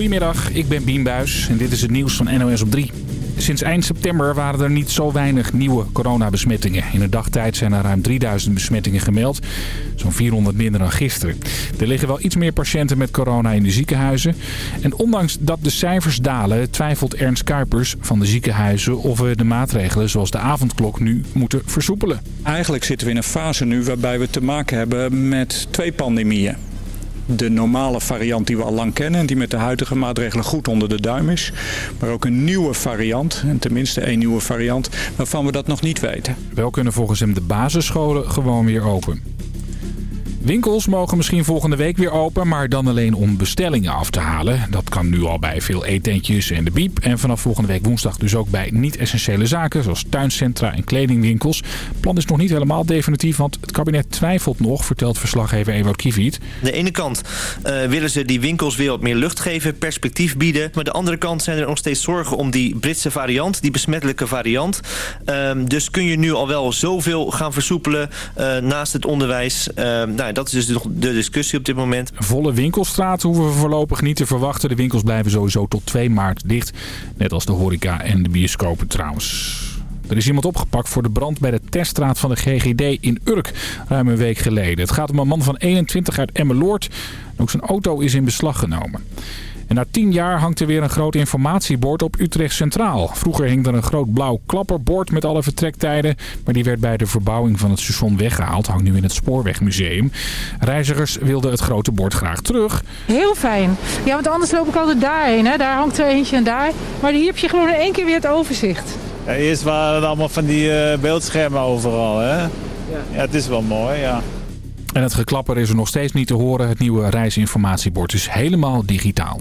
Goedemiddag, ik ben Bien Buijs en dit is het nieuws van NOS op 3. Sinds eind september waren er niet zo weinig nieuwe coronabesmettingen. In de dagtijd zijn er ruim 3000 besmettingen gemeld. Zo'n 400 minder dan gisteren. Er liggen wel iets meer patiënten met corona in de ziekenhuizen. En ondanks dat de cijfers dalen, twijfelt Ernst Kuipers van de ziekenhuizen... of we de maatregelen zoals de avondklok nu moeten versoepelen. Eigenlijk zitten we in een fase nu waarbij we te maken hebben met twee pandemieën de normale variant die we al lang kennen... en die met de huidige maatregelen goed onder de duim is. Maar ook een nieuwe variant, en tenminste één nieuwe variant... waarvan we dat nog niet weten. Wel kunnen volgens hem de basisscholen gewoon weer open. Winkels mogen misschien volgende week weer open, maar dan alleen om bestellingen af te halen. Dat kan nu al bij veel eetentjes en de biep. En vanaf volgende week woensdag dus ook bij niet-essentiële zaken, zoals tuincentra en kledingwinkels. Het plan is nog niet helemaal definitief, want het kabinet twijfelt nog, vertelt verslaggever Ewout. Aan de ene kant uh, willen ze die winkels weer wat meer lucht geven, perspectief bieden. Maar de andere kant zijn er nog steeds zorgen om die Britse variant, die besmettelijke variant. Uh, dus kun je nu al wel zoveel gaan versoepelen uh, naast het onderwijs. nou, dat is dus nog de discussie op dit moment. Volle winkelstraat hoeven we voorlopig niet te verwachten. De winkels blijven sowieso tot 2 maart dicht. Net als de horeca en de bioscopen trouwens. Er is iemand opgepakt voor de brand bij de teststraat van de GGD in Urk ruim een week geleden. Het gaat om een man van 21 uit Emmeloord. Ook zijn auto is in beslag genomen. En na tien jaar hangt er weer een groot informatiebord op Utrecht Centraal. Vroeger hing er een groot blauw klapperbord met alle vertrektijden. Maar die werd bij de verbouwing van het station weggehaald. Hangt nu in het Spoorwegmuseum. Reizigers wilden het grote bord graag terug. Heel fijn. Ja, want anders loop ik altijd daarheen. Hè? Daar hangt er eentje en daar. Maar hier heb je gewoon in één keer weer het overzicht. Ja, eerst waren het allemaal van die uh, beeldschermen overal. Hè? Ja. ja, het is wel mooi, ja. En het geklapper is er nog steeds niet te horen. Het nieuwe reisinformatiebord is helemaal digitaal.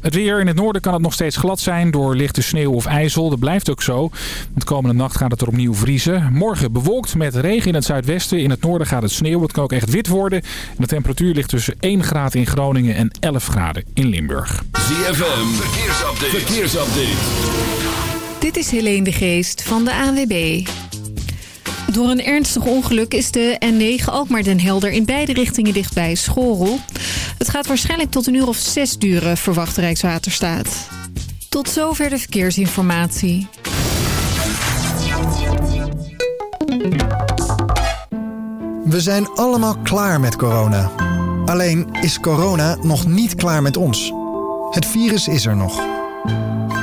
Het weer in het noorden kan het nog steeds glad zijn door lichte sneeuw of ijzel. Dat blijft ook zo. Want komende nacht gaat het er opnieuw vriezen. Morgen bewolkt met regen in het zuidwesten. In het noorden gaat het sneeuw. Het kan ook echt wit worden. En de temperatuur ligt tussen 1 graad in Groningen en 11 graden in Limburg. ZFM, verkeersupdate. verkeersupdate. Dit is Helene de Geest van de ANWB. Door een ernstig ongeluk is de N9 Alkmaar Den Helder in beide richtingen dicht bij Schorel. Het gaat waarschijnlijk tot een uur of zes duren, verwacht Rijkswaterstaat. Tot zover de verkeersinformatie. We zijn allemaal klaar met corona. Alleen is corona nog niet klaar met ons. Het virus is er nog.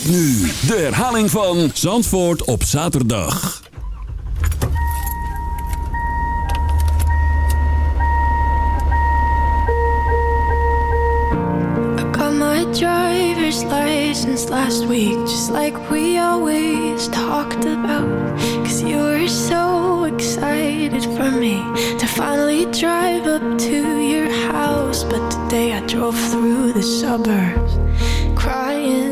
Nu de herhaling van Zandvoort op zaterdag. I got my driver's license last week, just like we always talked about. Cause you were so excited for me to finally drive up to your house. But today I drove through the suburbs crying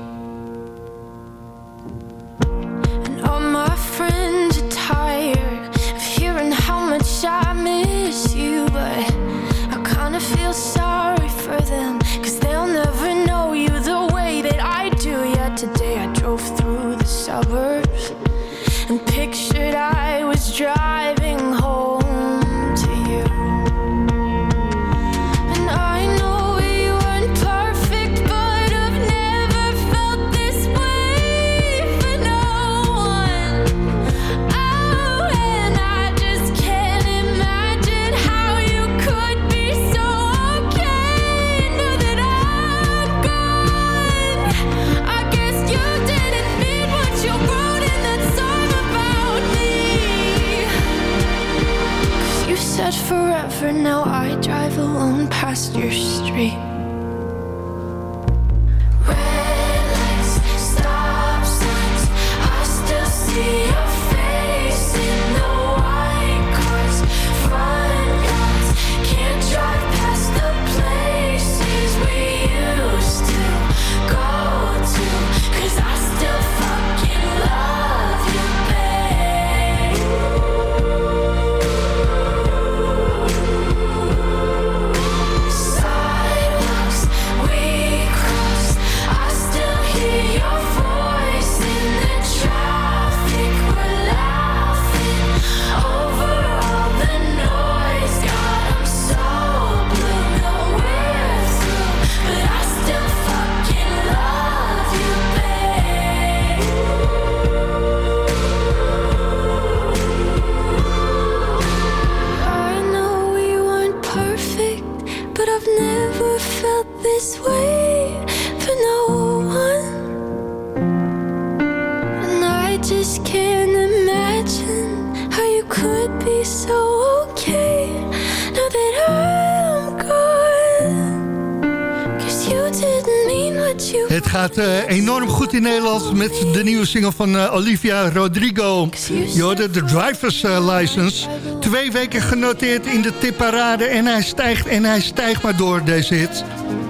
In Nederland met de nieuwe single van eh, Olivia Rodrigo. Je hoorde de driver's eh, license. Twee weken genoteerd in de tipparade en hij stijgt en hij stijgt maar door deze hit.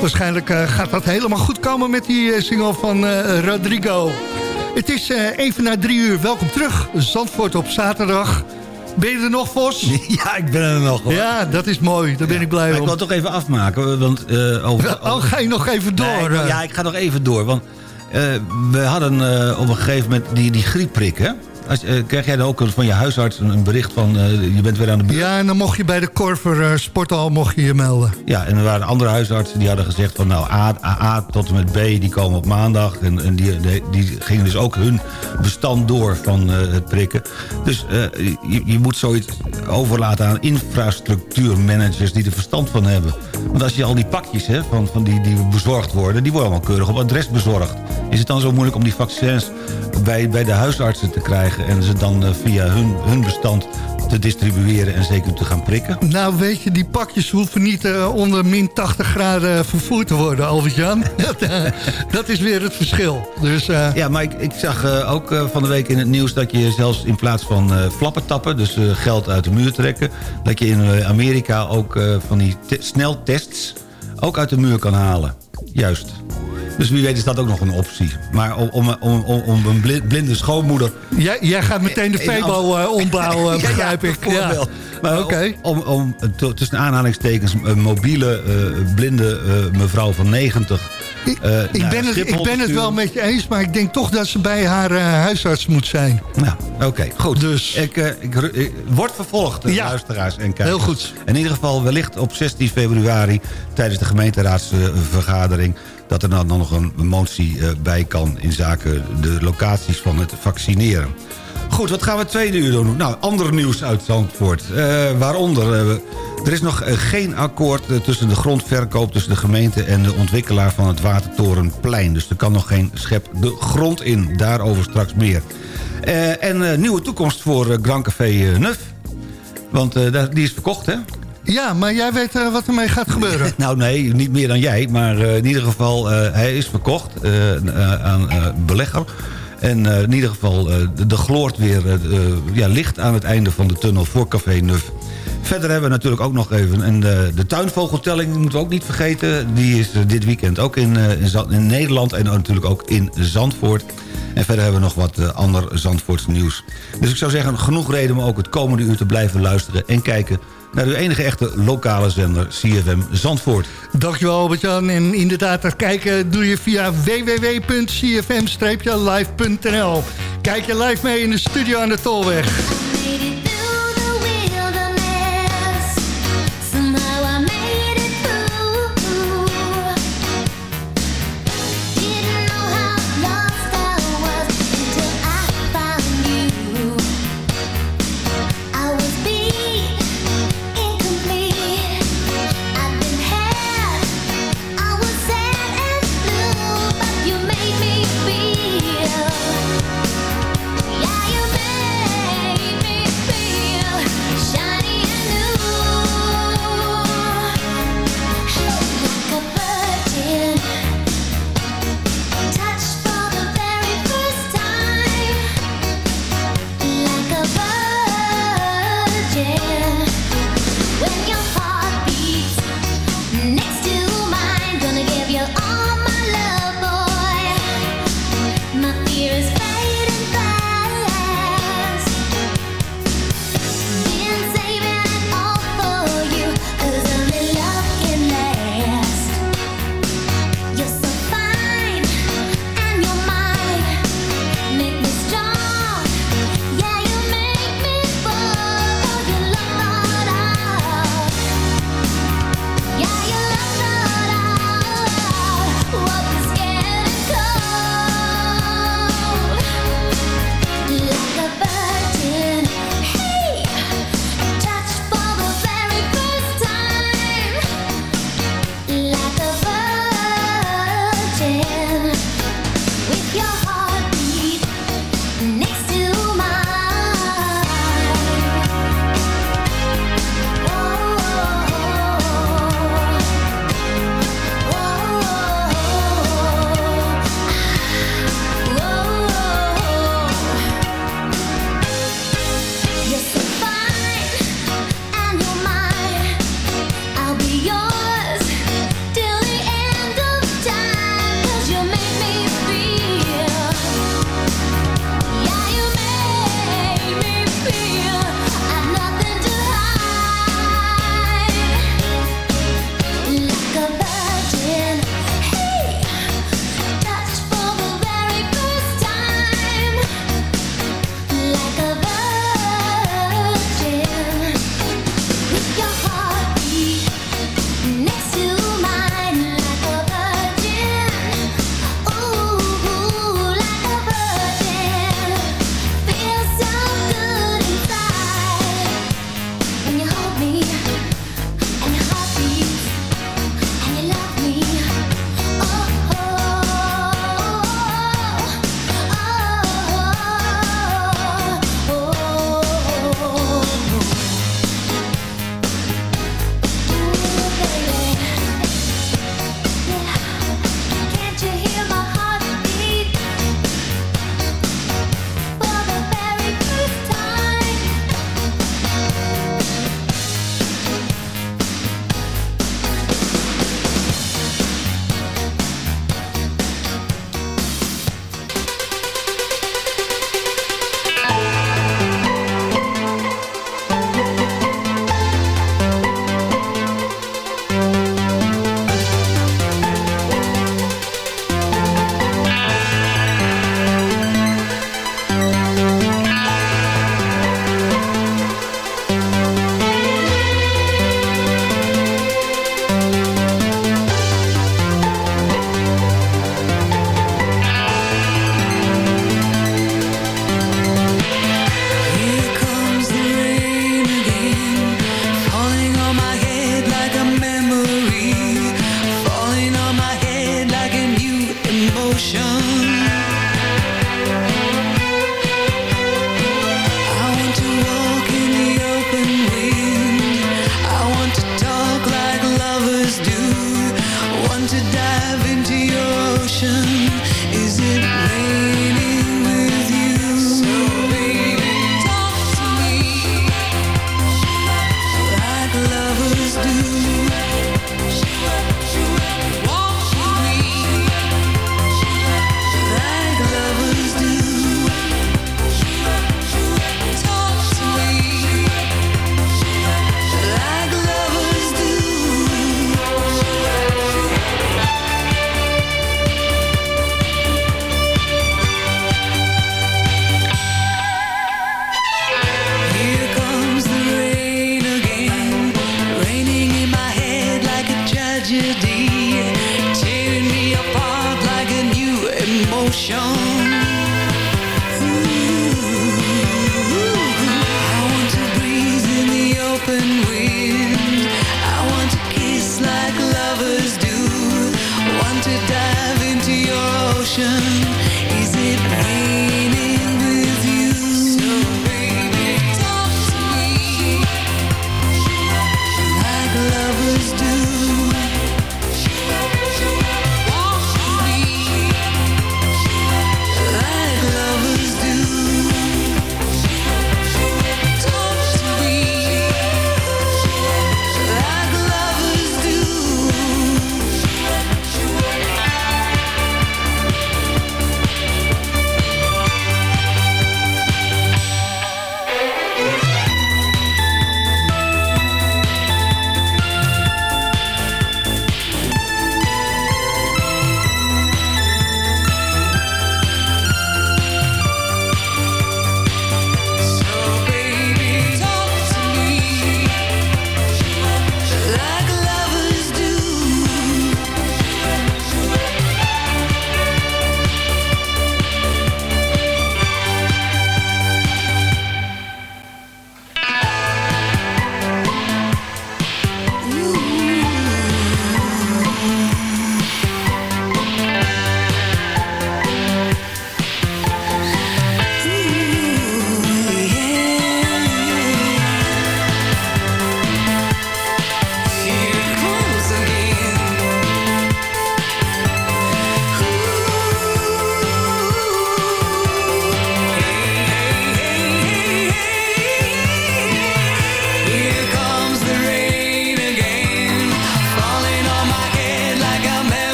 Waarschijnlijk eh, gaat dat helemaal goed komen met die single van Rodrigo. Het is even na drie uur. Welkom terug. Zandvoort op zaterdag. Ben je er nog, Vos? Ja, ik ben er nog hoor. Ja, dat is mooi. Daar ben ik blij Maar ik om. wil toch even afmaken. Want, over, Oh, ga je nog even door? Nee, ik- ja, ik ga nog even door. Want we hadden eh, op een gegeven moment die, die griepprik, hè? Als, eh, krijg jij dan ook van je huisarts een, bericht van... eh, je bent weer aan de? Ja, en dan mocht je bij de Korver eh, Sporthal mocht je je melden. Ja, en er waren andere huisartsen die hadden gezegd van... nou, A, A, A tot en met B, die komen op maandag. En, en die, die, die gingen dus ook hun bestand door van het prikken. Dus je, je moet zoiets overlaten aan infrastructuurmanagers... die er verstand van hebben. Want als je al die pakjes hè, van, van die, die bezorgd worden... die worden allemaal keurig op adres bezorgd. Is het dan zo moeilijk om die vaccins bij, bij de huisartsen te krijgen... en ze dan eh, via hun, hun bestand te distribueren en zeker te gaan prikken? Nou, weet je, die pakjes hoeven niet eh, onder min 80 graden vervoerd te worden, Albert-Jan. dat, eh, dat is weer het verschil. Dus, eh, Ja, maar ik, ik zag eh, ook eh, van de week in het nieuws... dat je zelfs in plaats van eh, flappen tappen, dus eh, geld uit de muur trekken... dat je in eh, Amerika ook eh, van die te- sneltests ook uit de muur kan halen. Juist. Dus wie weet is dat ook nog een optie. Maar om, om, om, om- een bli- blinde schoonmoeder... jij, jij gaat meteen de Febo Amst- eh, ombouwen, Ja, ja, begrijp ik. Ja. Maar Oké. om, om, tussen aanhalingstekens een mobiele eh, blinde eh, mevrouw van 90 Ik, eh, ik naar ben, het, ik ben het wel met je eens, maar ik denk toch dat ze bij haar eh, huisarts moet zijn. Nou, oké, goed. Dus. Ik, eh, ik, ik- wordt vervolgd, Ja. luisteraars en kijkers. Heel goed. In ieder geval wellicht op 16 februari... tijdens de gemeenteraadsvergadering... dat er dan nog een motie bij kan... in zaken de locaties van het vaccineren. Goed, wat gaan we het tweede uur doen? Nou, ander nieuws uit Zandvoort. Waaronder, eh, er is nog eh, geen akkoord eh, tussen de grondverkoop... tussen de gemeente en de ontwikkelaar van het Watertorenplein. Dus er kan nog geen schep de grond in. Daarover straks meer. Eh, en eh, nieuwe toekomst voor Grand Café Nuf. Want die is verkocht, hè? Ja, maar jij weet wat ermee gaat gebeuren. Nou nee, niet meer dan jij. Maar in ieder geval, hij is verkocht aan belegger. En in ieder geval, eh, de, de gloort weer eh, ja, licht aan het einde van de tunnel voor Café Nuf. Verder hebben we natuurlijk ook nog even... En de, de tuinvogeltelling moeten we ook niet vergeten. Die is eh, dit weekend ook in, eh, in, Nederland en natuurlijk ook in Zandvoort. En verder hebben we nog wat eh, ander Zandvoorts nieuws. Dus ik zou zeggen, genoeg reden om ook het komende uur te blijven luisteren... en kijken naar uw enige echte lokale zender CFM Zandvoort. Dankjewel Albert-Jan. En inderdaad, dat kijken doe je via www.cfm-live.nl. Kijk je live mee in de studio aan de Tolweg.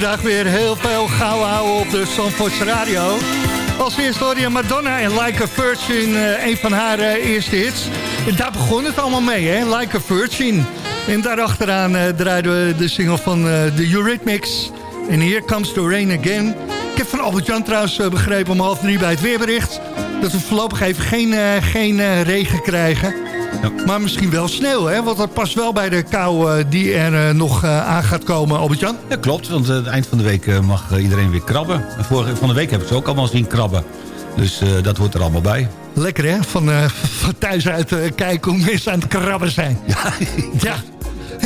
Vandaag weer heel veel gauw houden op de Zandvoorts Radio. Als eerste hoor je Madonna en Like a Virgin, eh, een van haar eh, eerste hits. Daar begon het allemaal mee, hè? Like a Virgin. En daarachteraan eh draaiden we de single van de Eurythmics. En Here Comes the Rain Again. Ik heb van Albert Jan trouwens begrepen om half drie bij het weerbericht... dat we voorlopig even geen, geen regen krijgen. Maar misschien wel sneeuw, hè? Want dat past wel bij de kou eh, die er eh, nog eh, aan gaat komen, Albert-Jan. Ja, klopt, want aan het eind van de week mag iedereen weer krabben. En vorige van de week hebben ze ook allemaal zien krabben. Dus dat hoort er allemaal bij. Lekker hè, van, van thuis uit kijken hoe mensen aan het krabben zijn. Ja. ja.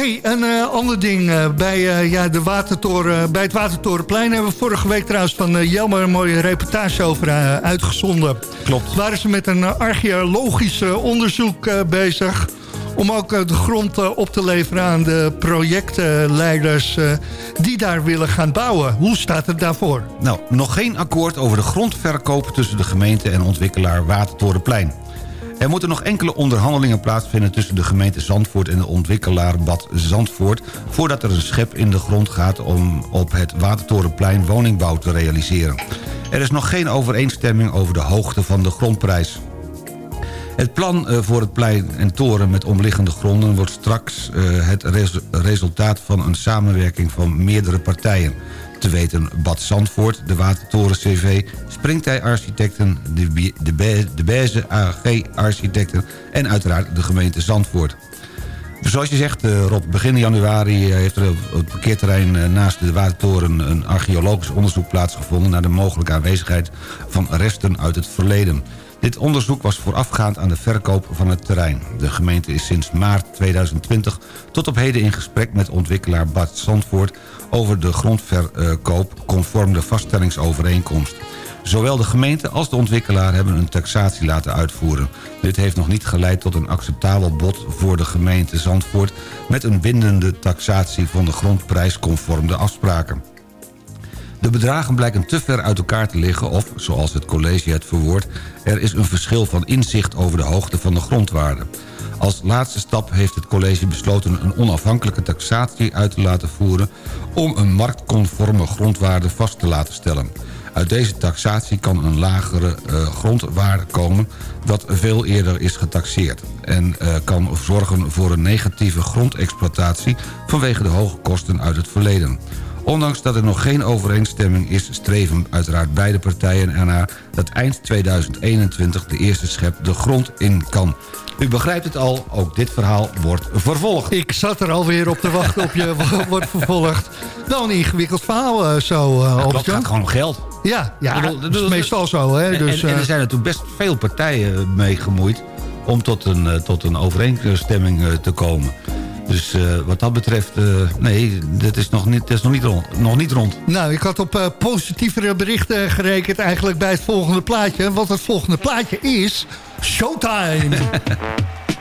Hey, een eh, ander ding. eh, bij, eh, ja, de watertoren, bij het Watertorenplein hebben we vorige week trouwens van Jelmer een mooie reportage over uitgezonden. Klopt. Waren ze met een archeologisch onderzoek bezig om ook de grond op te leveren aan de projectleiders die daar willen gaan bouwen. Hoe staat het daarvoor? Nou, nog geen akkoord over de grondverkoop tussen de gemeente en ontwikkelaar Watertorenplein. Er moeten nog enkele onderhandelingen plaatsvinden tussen de gemeente Zandvoort en de ontwikkelaar Bad Zandvoort... voordat er een schep in de grond gaat om op het Watertorenplein woningbouw te realiseren. Er is nog geen overeenstemming over de hoogte van de grondprijs. Het plan eh, voor het plein en toren met omliggende gronden... wordt straks eh, het res- resultaat van een samenwerking van meerdere partijen. Te weten Bad Zandvoort, de Watertoren CV... Springtij Architecten, de, de, de Beze AG Architecten... en uiteraard de gemeente Zandvoort. Zoals je zegt, eh, Rob, begin januari eh, heeft er op het parkeerterrein eh, naast de Watertoren een archeologisch onderzoek plaatsgevonden naar de mogelijke aanwezigheid van resten uit het verleden. Dit onderzoek was voorafgaand aan de verkoop van het terrein. De gemeente is sinds maart 2020 tot op heden in gesprek met ontwikkelaar Bad Zandvoort over de grondverkoop conform de vaststellingsovereenkomst. Zowel de gemeente als de ontwikkelaar hebben een taxatie laten uitvoeren. Dit heeft nog niet geleid tot een acceptabel bod voor de gemeente Zandvoort... met een bindende taxatie van de grondprijs conform de afspraken. De bedragen blijken te ver uit elkaar te liggen of, zoals het college het verwoordt... er is een verschil van inzicht over de hoogte van de grondwaarde. Als laatste stap heeft het college besloten een onafhankelijke taxatie uit te laten voeren... om een marktconforme grondwaarde vast te laten stellen. Uit deze taxatie kan een lagere uh, grondwaarde komen... dat veel eerder is getaxeerd... en uh, kan zorgen voor een negatieve grondexploitatie... vanwege de hoge kosten uit het verleden. Ondanks dat er nog geen overeenstemming is... streven uiteraard beide partijen ernaar... dat eind 2021 de eerste schep de grond in kan. U begrijpt het al, ook dit verhaal wordt vervolgd. Ik zat er alweer op te wachten op je wordt vervolgd. Wel een ingewikkeld verhaal uh, zo, uh, Het gaat gewoon om geld. Ja, ja bedoel, dat is meestal zo. Hè? Dus, en, en, er zijn natuurlijk best veel partijen mee gemoeid... om tot een, tot een overeenstemming te komen. Dus uh, wat dat betreft, uh, nee, dat is nog niet, dat is nog niet, rond, nog niet rond. Nou, ik had op uh, positievere berichten gerekend eigenlijk bij het volgende plaatje. Want het volgende plaatje is Showtime.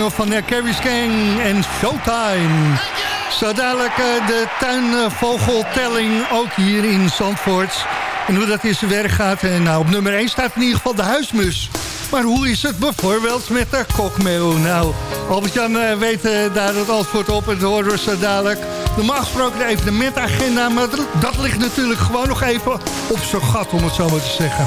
van uh, Carrie's Gang en Showtime. Zo dadelijk uh, de tuinvogeltelling ook hier in Zandvoort. En hoe dat in zijn werk gaat. En nou, op nummer 1 staat in ieder geval de huismus. Maar hoe is het bijvoorbeeld met de kokmeeuw? Nou, Albert-Jan weet daar het antwoord op. En dat horen we zo dadelijk. Normaal gesproken de evenementagenda. Maar dat ligt natuurlijk gewoon nog even op zijn gat, om het zo maar te zeggen.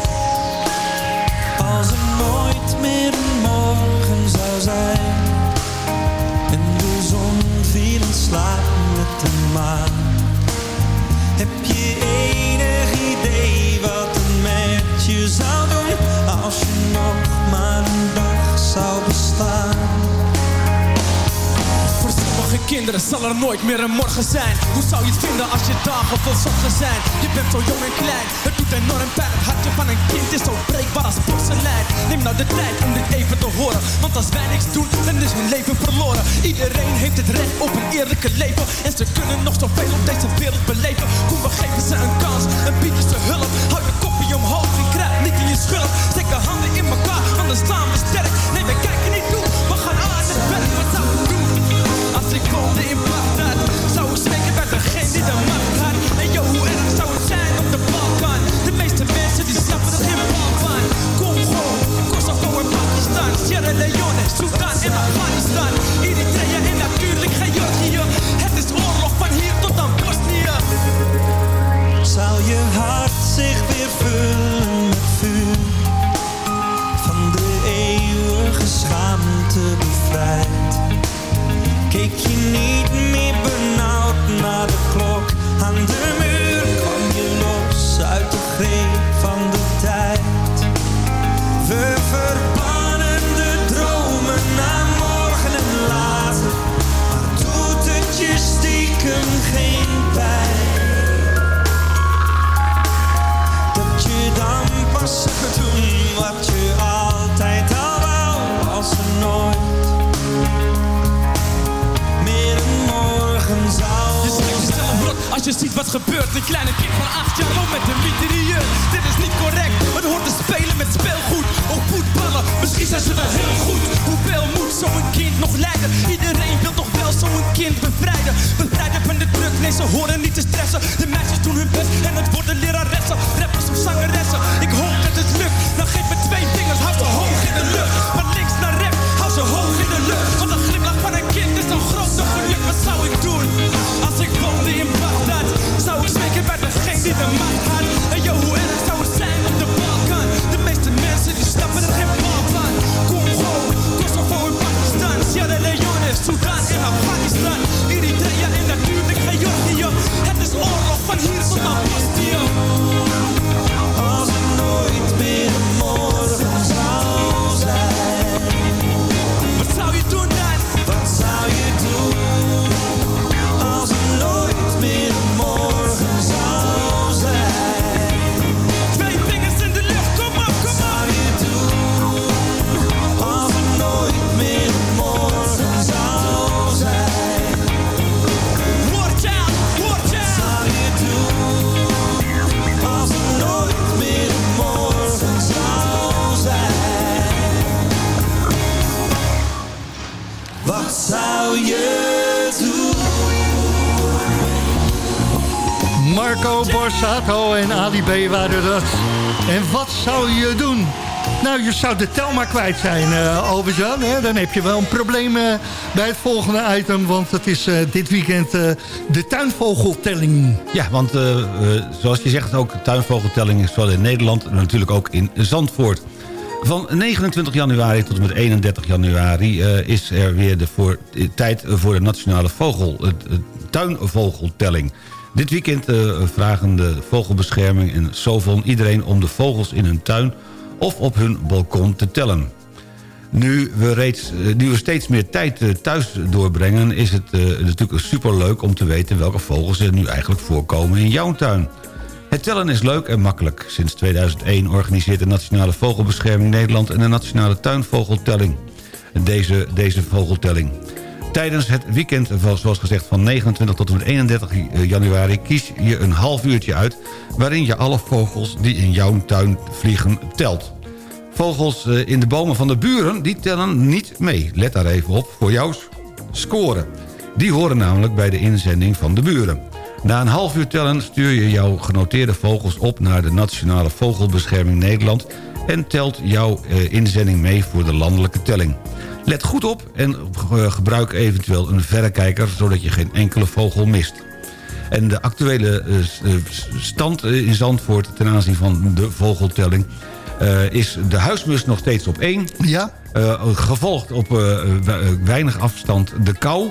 Heb je enig idee wat een met je zou doen Als je nog maar dag zou bestaan? Voor sommige kinderen zal er nooit meer een morgen zijn. Hoe zou je het vinden als je dagen vol zorgen zijn? Je bent zo jong en klein, het doet enorm pijn Neem nou de tijd om dit even te horen. Want als wij niks doen, dan is hun leven verloren. Iedereen heeft het recht op een eerlijke leven. En ze kunnen nog zoveel op deze wereld beleven. Kom, we geven ze een kans, en bieden ze hulp. Hou je kopje omhoog, en krijg niet in je schulp. Steek de handen in elkaar, anders staan we sterk. Nee, we kijken niet toe, we gaan aan het werk. Wat zou? Leone, Sudan en Afghanistan. Eritrea en natuurlijk Georgië Het is oorlog van hier tot aan Bosnië. Zou je hart zich weer vullen je ziet wat gebeurt. Een kleine kind van acht jaar loopt met een mitrailleur Dit is niet correct, het hoort te spelen met speelgoed. Ook voetballen, misschien zijn ze wel heel goed. Hoeveel moet zo'n kind nog leiden? Iedereen wil toch wel zo'n kind bevrijden. Bevrijden van de druk, nee ze horen niet te stressen. De meisjes doen hun best en het worden leraressen. Rappers of zangeressen, ik hoop dat het lukt. Dan geef me twee vingers, hou ze hoog in de lucht. Van links naar rechts, hou ze hoog in de lucht zou je doen? Nou, je zou de tel maar kwijt zijn, uh? Dan heb je wel een probleem eh, bij het volgende item. Want het is eh, dit weekend de tuinvogeltelling. Ja, want zoals je zegt, ook tuinvogeltelling is zowel in Nederland... en natuurlijk ook in Zandvoort. Van 29 januari tot en met 31 januari is er weer de tijd voor de nationale vogel, tuinvogeltelling. Dit weekend eh, vragen de vogelbescherming en Sovon iedereen om de vogels in hun tuin of op hun balkon te tellen. Nu we, reeds, eh, steeds meer tijd eh, thuis doorbrengen... is het eh, natuurlijk superleuk om te weten welke vogels er nu eigenlijk voorkomen in jouw tuin. Het tellen is leuk en makkelijk. Sinds 2001 organiseert de Nationale Vogelbescherming Nederland... en de Nationale Tuinvogeltelling. Deze, deze vogeltelling. Tijdens het weekend, van, zoals gezegd van 29 tot en met 31 januari... kies je een half uurtje uit... waarin je alle vogels die in jouw tuin vliegen telt. Vogels eh, in de bomen van de buren, die tellen niet mee. Let daar even op voor jouw score. Die horen namelijk bij de inzending van de buren. Na een half uur tellen stuur je jouw genoteerde vogels op... naar de Nationale Vogelbescherming Nederland... en telt jouw eh, inzending mee voor de landelijke telling. Let goed op en eh, gebruik eventueel een verrekijker... zodat je geen enkele vogel mist. En de actuele eh, eh, stand in Zandvoort ten aanzien van de vogeltelling... is de huismus nog steeds op één. Ja. gevolgd op we- weinig afstand de kou.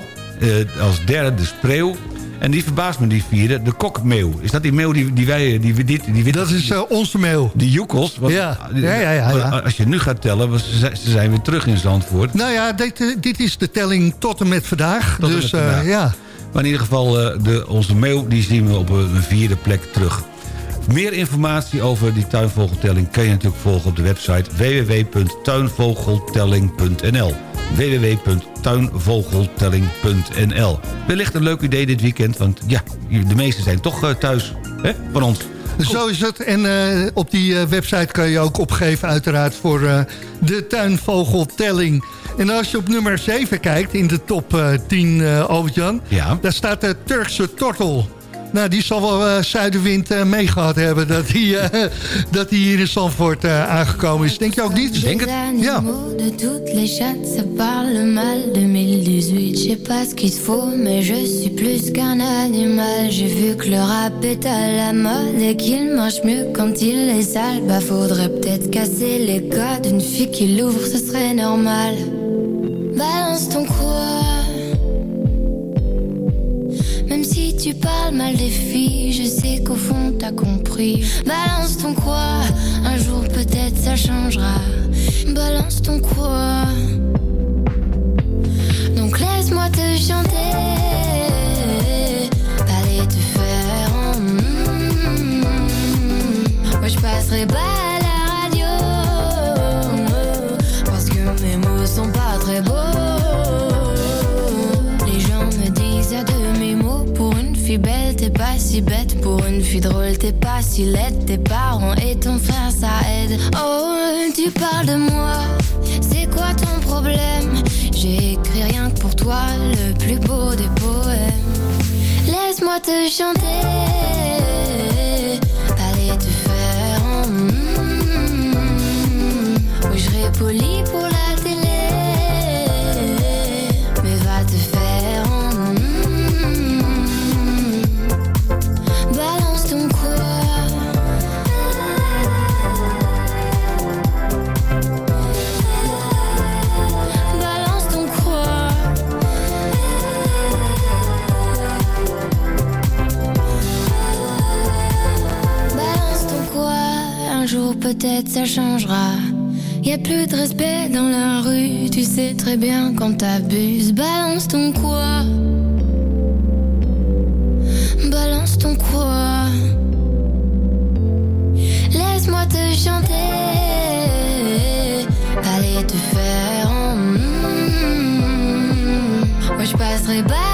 Als derde de spreeuw. En die verbaast me, die vierde, de kokmeeuw. Is dat die meeuw die, die wij... Die, die, die, dat is onze meeuw. Die joekels. Ja. Ja, ja, ja, ja. Als je nu gaat tellen, ze zijn- ze zijn weer terug in Zandvoort. Nou ja, dit, eh, dit is de telling tot en met vandaag. Tot en dus met eh, vandaag. ja. Maar in ieder geval, eh, de, onze meeuw die zien we op een vierde plek terug. Meer informatie over die tuinvogeltelling... kan je natuurlijk volgen op de website www.tuinvogeltelling.nl www.tuinvogeltelling.nl Wellicht een leuk idee dit weekend, want ja, de meesten zijn toch eh, thuis hè, van ons. Zo is het. En eh, op die eh, website kan je ook opgeven uiteraard voor de tuinvogeltelling. En als je op nummer 7 kijkt in de top eh, 10, eh Albert-Jan... Ja. daar staat de Turkse tortel. Nou, die zal wel eh, zuidenwind eh, meegehad hebben... dat die, eh, dat die hier in Zandvoort aangekomen is. Denk je ook niet? Des animaux de toutes les chattes, ça parle mal 2018. Je sais pas ce qu'il te faut, mais je suis plus qu'un animal. J'ai vu que le rap est à la mode et qu'il marche mieux quand il est sale. Bah faudrait peut-être casser les codes. Une fille qui l'ouvre, ce serait normal. Balance ton quoi tu parles mal des filles, je sais qu'au fond t'as compris. Balance ton quoi, un jour peut-être ça changera. Balance ton quoi. Donc laisse-moi te chanter. Allez te faire. en. Moi je passerai pas si bête Pour une fille drôle. T'es pas si laide Tes parents et ton frère ça aide. Oh tu parles de moi. C'est quoi ton problème? J'ai écrit rien que pour toi Le plus beau des poèmes. Laisse-moi te chanter. Allez te faire en je pour peut-être ça changera y a plus de respect dans la rue, tu sais très bien quand t'abuses. Balance ton quoi? Balance ton quoi? Laisse-moi te chanter. Allez te faire en mm. Moi je passerai pas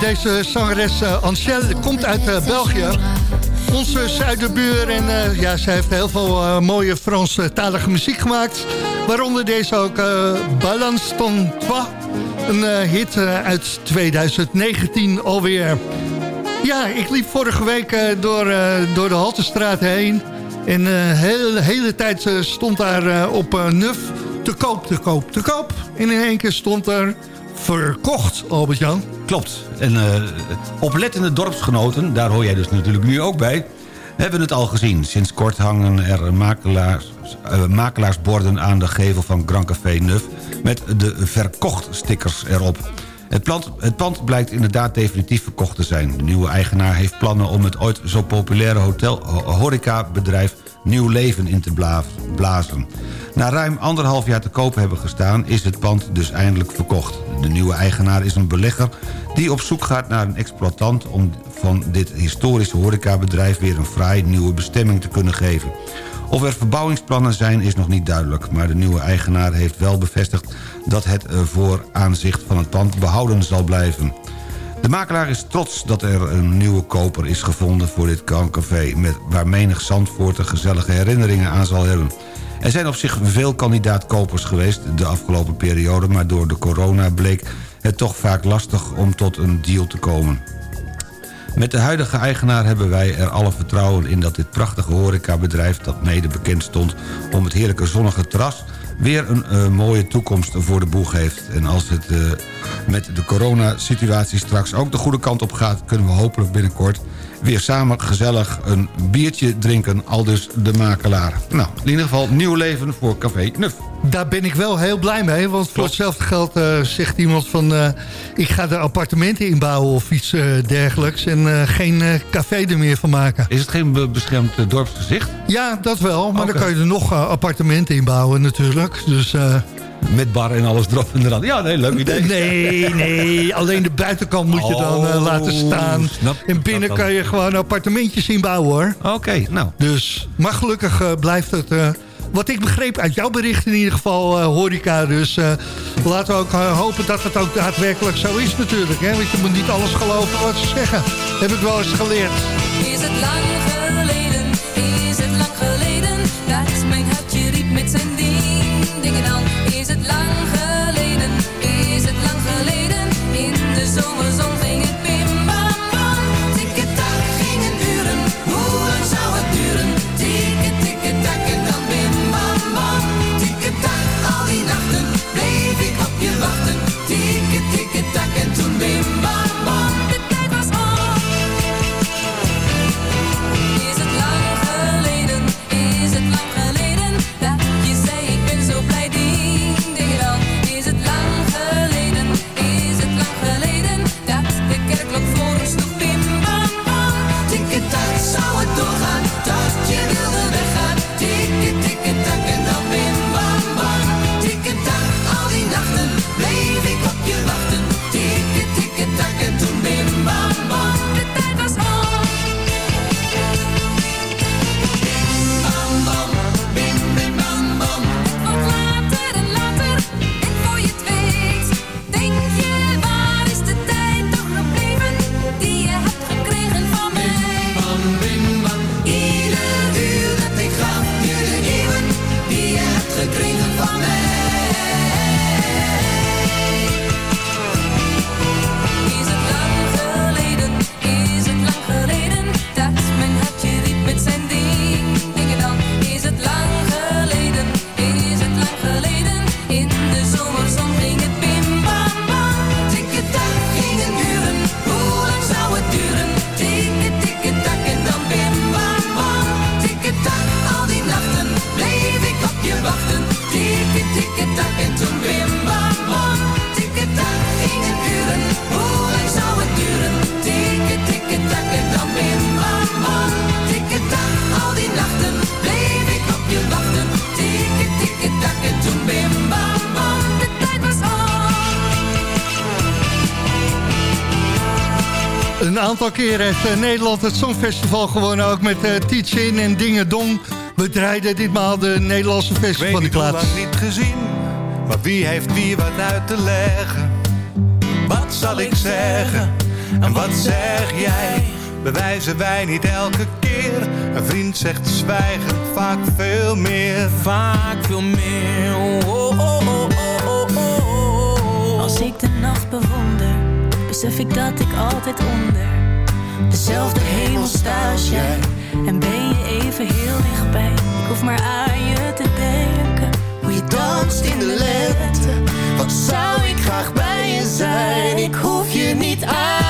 deze zangeres eh, Angèle komt uit eh, België. Onze zuiderbuur. En eh, ja, zij heeft heel veel mooie Franstalige muziek gemaakt. Waaronder deze ook Balance ton toi. Een hit uit 2019 alweer. Ja, ik liep vorige week door, door de Haltestraat heen. En de hele, hele tijd stond daar op Nuf te koop, te koop, te koop. En in één keer stond er verkocht, Albert-Jan. Klopt. En eh, oplettende dorpsgenoten, daar hoor jij dus natuurlijk nu ook bij... Hebben het al gezien. Sinds kort hangen er makelaars, eh, makelaarsborden aan de gevel van Grand Café Nuf... met de verkocht-stickers erop. Het, plant, het pand blijkt inderdaad definitief verkocht te zijn. De nieuwe eigenaar heeft plannen om het ooit zo populaire hotel ho- horecabedrijf nieuw leven in te bla- blazen. Na ruim anderhalf jaar te koop hebben gestaan is het pand dus eindelijk verkocht. De nieuwe eigenaar is een belegger die op zoek gaat naar een exploitant... om van dit historische horecabedrijf weer een fraai nieuwe bestemming te kunnen geven. Of er verbouwingsplannen zijn is nog niet duidelijk... maar de nieuwe eigenaar heeft wel bevestigd dat het vooraanzicht van het pand behouden zal blijven. De makelaar is trots dat er een nieuwe koper is gevonden voor dit café... Met, waar menig Zandvoorter gezellige herinneringen aan zal hebben. Er zijn op zich veel kandidaat-kopers geweest de afgelopen periode... maar door de corona bleek het toch vaak lastig om tot een deal te komen. Met de huidige eigenaar hebben wij er alle vertrouwen in... dat dit prachtige horecabedrijf, dat mede bekend stond... om het heerlijke zonnige terras... weer een eh, mooie toekomst voor de boeg heeft. En als het eh, met de coronasituatie straks ook de goede kant op gaat... kunnen we hopelijk binnenkort weer samen gezellig een biertje drinken. Al dus de makelaar. Nou, in ieder geval nieuw leven voor Café Nuf. Daar ben ik wel heel blij mee. Want voor hetzelfde geld eh, zegt iemand van... eh, ik ga er appartementen inbouwen of iets eh, dergelijks. En geen café er meer van maken. Is het geen be- beschermd dorpsgezicht? Ja, dat wel. Maar dan kan je er nog appartementen inbouwen natuurlijk. Dus... Met bar en alles erop en eraan. Ja, nee, leuk idee. Nee, nee. Alleen de buitenkant moet je dan eh, Oh, laten staan. snap En binnen kan je gewoon appartementjes inbouwen hoor. Oké, nou. Dus, maar gelukkig eh, blijft het... eh, wat ik begreep uit jouw bericht in ieder geval, eh, horeca. Dus eh, laten we ook hopen dat het ook daadwerkelijk zo is natuurlijk. Hè? Want je moet niet alles geloven wat ze zeggen. Heb ik wel eens geleerd. Is het lang Een aantal keren heeft eh, Nederland het Songfestival gewonnen. Ook met eh Tietjin en Dingen Dong. We draaiden ditmaal de Nederlandse Ik weet versie van hoe plaats. lang niet gezien, maar wie heeft wie wat uit te leggen? Wat zal ik zeggen en wat zeg jij? Bewijzen wij niet elke keer? Een vriend zegt zwijgend vaak veel meer. Vaak veel meer. Oh, oh, oh, oh, oh, oh. Als ik de nacht bewonder, besef ik dat ik altijd onder dezelfde hemel sta als jij. En ben je even heel dichtbij. Ik hoef maar aan je te denken. Hoe je danst in de lente. Wat zou ik graag bij je zijn? Ik hoef je niet uit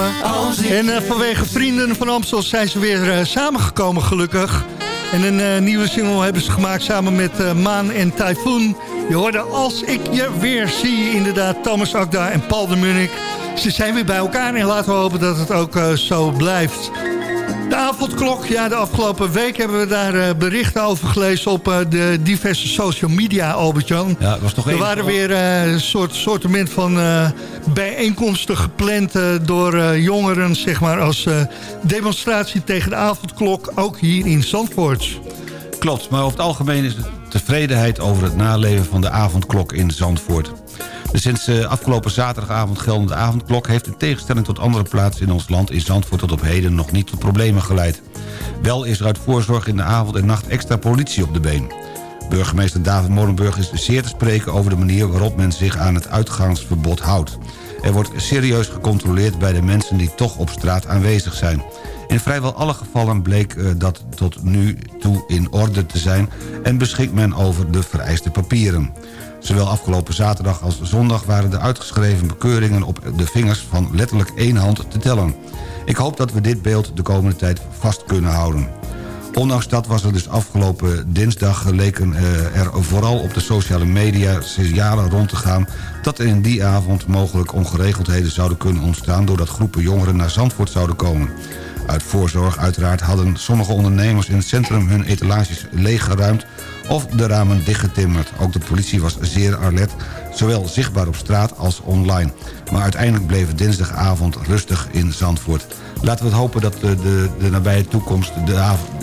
En eh, vanwege Vrienden van Amstel zijn ze weer eh, samengekomen gelukkig. En een eh, nieuwe single hebben ze gemaakt samen met Maan en Typhoon. Je hoorde Als ik je weer zie, inderdaad Thomas Akda en Paul de Munnik. Ze zijn weer bij elkaar en laten we hopen dat het ook zo blijft. Avondklok, ja, de afgelopen week hebben we daar eh, berichten over gelezen op eh, de diverse social media, Albert-Jan. Ja, dat was toch Er waren weer eh, een soort sortiment van bijeenkomsten gepland door jongeren, zeg maar, als demonstratie tegen de avondklok, ook hier in Zandvoort. Klopt, maar over het algemeen is de tevredenheid over het naleven van de avondklok in Zandvoort. De sinds eh, afgelopen zaterdagavond geldende avondklok... heeft in tegenstelling tot andere plaatsen in ons land... in Zandvoort tot op heden nog niet tot problemen geleid. Wel is er uit voorzorg in de avond en nacht extra politie op de been. Burgemeester David Molenburg is zeer te spreken over de manier... waarop men zich aan het uitgaansverbod houdt. Er wordt serieus gecontroleerd bij de mensen die toch op straat aanwezig zijn. In vrijwel alle gevallen bleek eh, dat tot nu toe in orde te zijn... en beschikt men over de vereiste papieren. Zowel afgelopen zaterdag als zondag waren de uitgeschreven bekeuringen op de vingers van letterlijk één hand te tellen. Ik hoop dat we dit beeld de komende tijd vast kunnen houden. Ondanks dat was er dus afgelopen dinsdag leken eh, er vooral op de sociale media signalen rond te gaan... dat er in die avond mogelijk ongeregeldheden zouden kunnen ontstaan... doordat groepen jongeren naar Zandvoort zouden komen. Uit voorzorg uiteraard hadden sommige ondernemers in het centrum hun etalages leeggeruimd of de ramen dichtgetimmerd. Ook de politie was zeer alert, zowel zichtbaar op straat als online. Maar uiteindelijk bleef dinsdagavond rustig in Zandvoort. Laten we het hopen dat de, de, de nabije toekomst de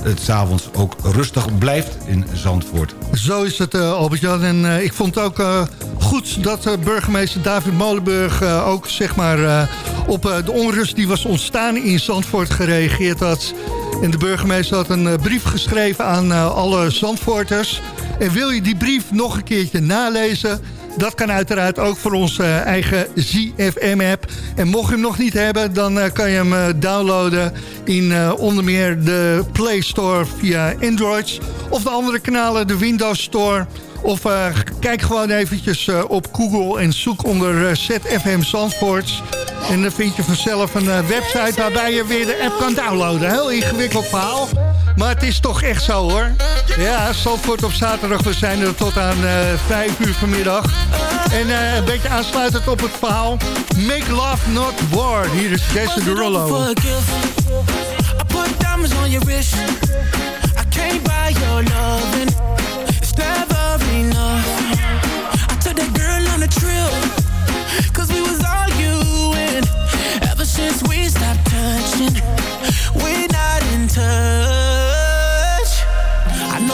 het avonds ook rustig blijft in Zandvoort. Zo is het, eh, Albert-Jan. En eh, ik vond het ook eh, goed dat burgemeester David Molenburg... ook zeg maar, op de onrust die was ontstaan in Zandvoort gereageerd had. En de burgemeester had een brief geschreven aan alle Zandvoorters. En wil je die brief nog een keertje nalezen... Dat kan uiteraard ook voor onze eigen ZFM-app. En mocht je hem nog niet hebben, dan eh, kan je hem eh, downloaden... in eh, onder meer de Play Store via Android... of de andere kanalen, de Windows Store... Of kijk gewoon eventjes op Google en zoek onder ZFM Zandvoort. En dan vind je vanzelf een website waarbij je weer de app kan downloaden. Heel ingewikkeld verhaal. Maar het is toch echt zo hoor. Ja, Zandvoort op zaterdag. We zijn er tot aan eh, uh, 5 uur vanmiddag. En uh, een beetje aansluitend op het verhaal. Make love, not war. Hier is Jesse Derulo. I put diamonds on your wrist. I can't buy your love. It's never enough. I took that girl on a trail Cause we was arguing Ever since we stopped touching We're not in touch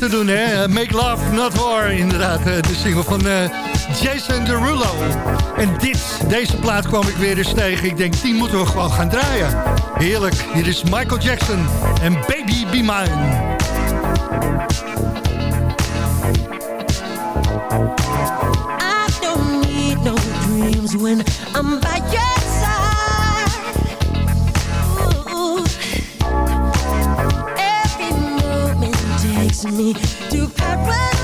Beter doen, hè? Make Love, Not War. Inderdaad, eh, de single van eh, Jason Derulo. En dit, deze plaat kwam ik weer eens tegen. Ik denk, die moeten we gewoon gaan draaien. Heerlijk. Hier is Michael Jackson en Baby Be Mine. I don't need no dreams when I'm by your me to paradise.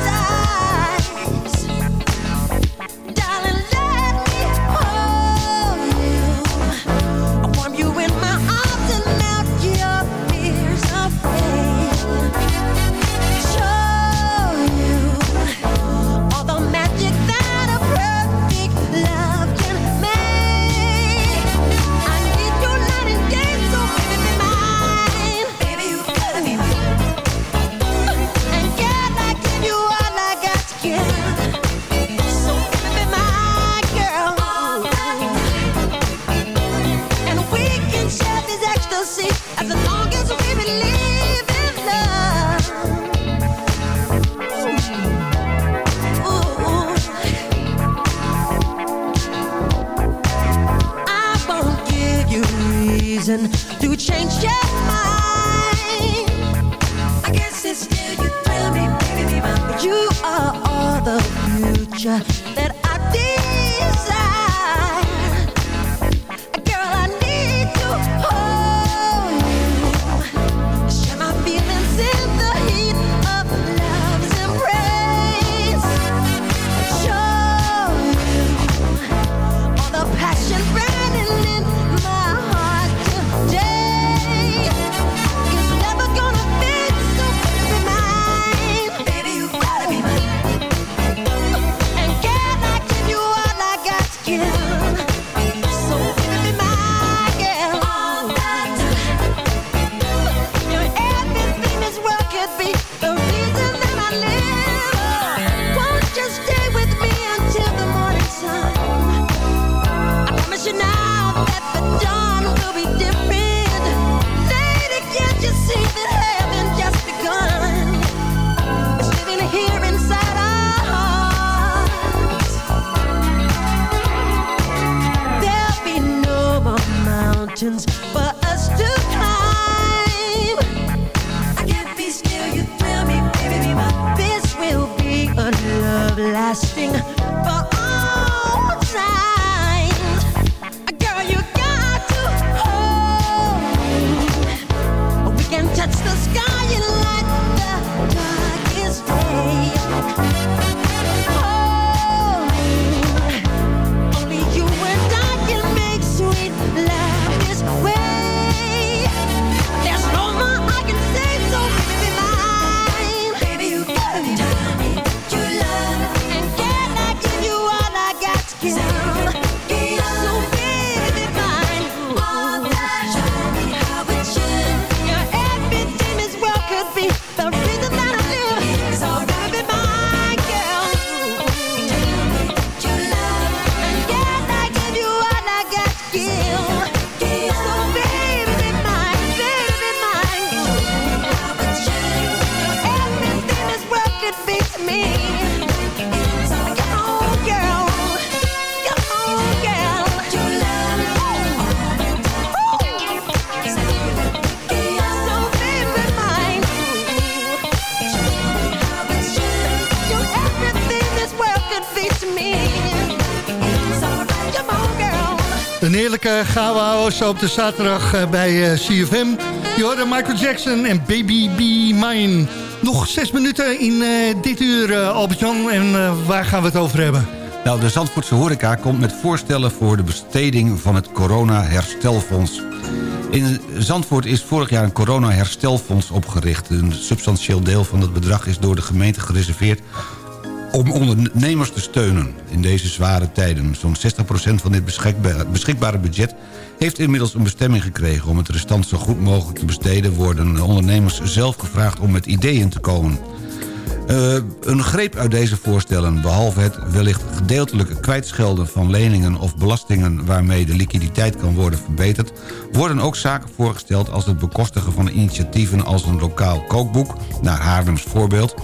Zo op de zaterdag eh, bij eh, CFM. Je hoorde Michael Jackson en Baby Be Mine. Nog zes minuten in eh, dit uur, Albert-Jan. En waar gaan we het over hebben? Nou, de Zandvoortse horeca komt met voorstellen voor de besteding van het corona-herstelfonds. In Zandvoort is vorig jaar een corona-herstelfonds opgericht. Een substantieel deel van het bedrag is door de gemeente gereserveerd om ondernemers te steunen in deze zware tijden. Zo'n 60% van dit beschikbare, budget heeft inmiddels een bestemming gekregen. Om het restant zo goed mogelijk te besteden... worden ondernemers zelf gevraagd om met ideeën te komen. Uh, een greep uit deze voorstellen, behalve het wellicht gedeeltelijke kwijtschelden van leningen of belastingen waarmee de liquiditeit kan worden verbeterd, worden ook zaken voorgesteld als het bekostigen van initiatieven als een lokaal kookboek, naar Haarlems voorbeeld,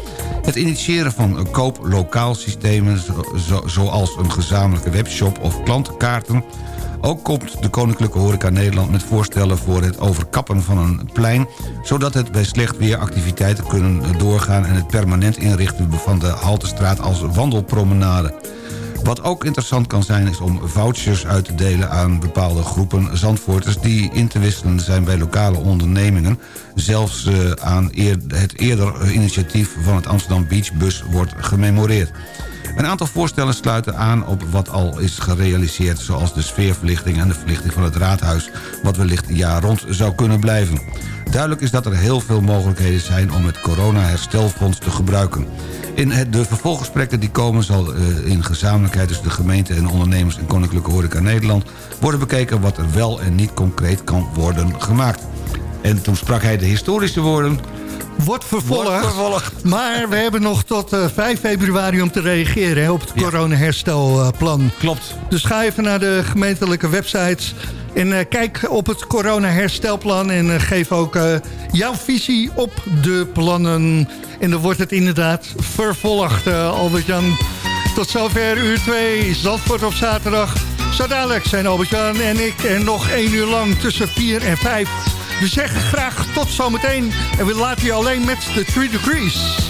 het initiëren van koop-lokaal systemen zo, zo, zoals een gezamenlijke webshop of klantenkaarten, ook komt de Koninklijke Horeca Nederland met voorstellen voor het overkappen van een plein... zodat het bij slecht weer activiteiten kunnen doorgaan... en het permanent inrichten van de Haltestraat als wandelpromenade. Wat ook interessant kan zijn is om vouchers uit te delen aan bepaalde groepen Zandvoorters... die in te wisselen zijn bij lokale ondernemingen. Zelfs uh, aan het eerder initiatief van het Amsterdam Beach Bus wordt gememoreerd. Een aantal voorstellen sluiten aan op wat al is gerealiseerd... zoals de sfeerverlichting en de verlichting van het raadhuis... wat wellicht jaar rond zou kunnen blijven. Duidelijk is dat er heel veel mogelijkheden zijn om het corona-herstelfonds te gebruiken. In de vervolggesprekken die komen zal uh, in gezamenlijkheid tussen de gemeente en ondernemers en Koninklijke Horeca Nederland worden bekeken wat er wel en niet concreet kan worden gemaakt. En toen sprak hij de historische woorden... Wordt vervolgd, maar we hebben nog tot uh, 5 februari om te reageren hè, op het ja. coronaherstelplan. Klopt. Dus ga even naar de gemeentelijke websites en uh, kijk op het coronaherstelplan en uh, geef ook jouw visie op de plannen. En dan wordt het inderdaad vervolgd, Albert-Jan. Tot zover uur 2, Zandvoort op zaterdag. Zo dadelijk zijn Albert-Jan en ik en nog één uur lang tussen 4 en 5. We zeggen graag tot zometeen en we laten je alleen met de 3 Degrees.